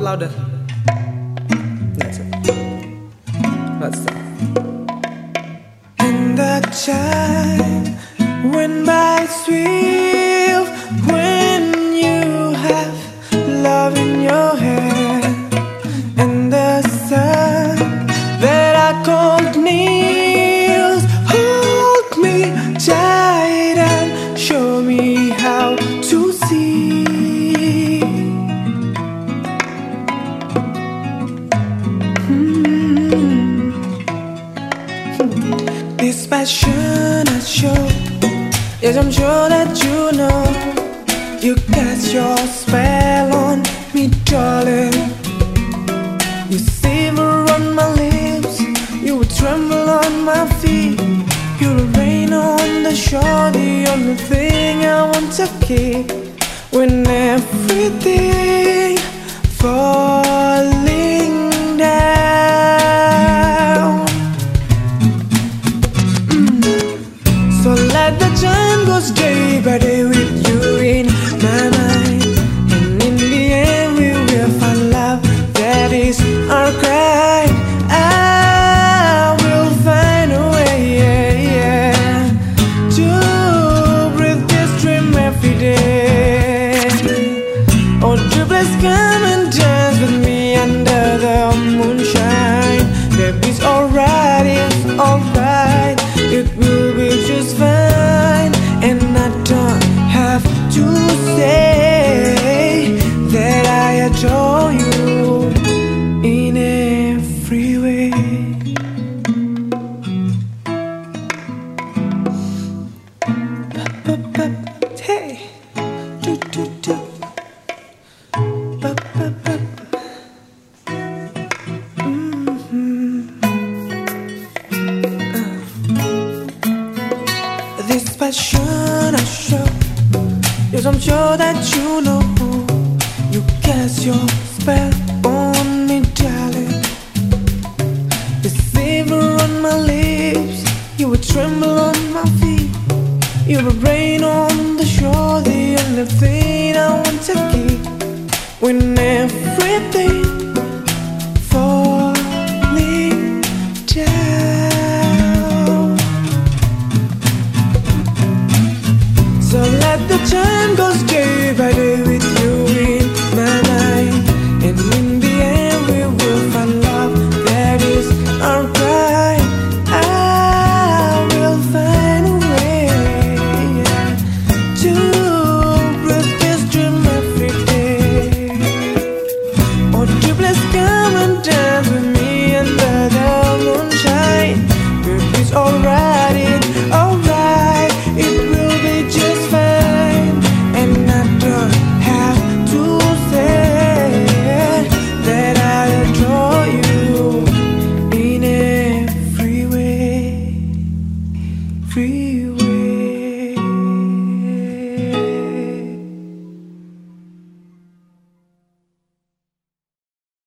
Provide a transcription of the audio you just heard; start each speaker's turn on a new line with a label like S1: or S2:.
S1: louder. That's it. That's it.
S2: And the time went by swift This passion I show Yes, I'm sure that you know. You cast your spell on me, darling. You savor on my lips. You tremble on my feet. You would rain on the shore The only thing I want to keep When everything falling This passion I show. Yes, I'm sure that you know You cast your spell on me, darling. The savor on my lips You would tremble on my feet. You would rain on the shore The only thing I want to keep. When everything that the time goes day by day.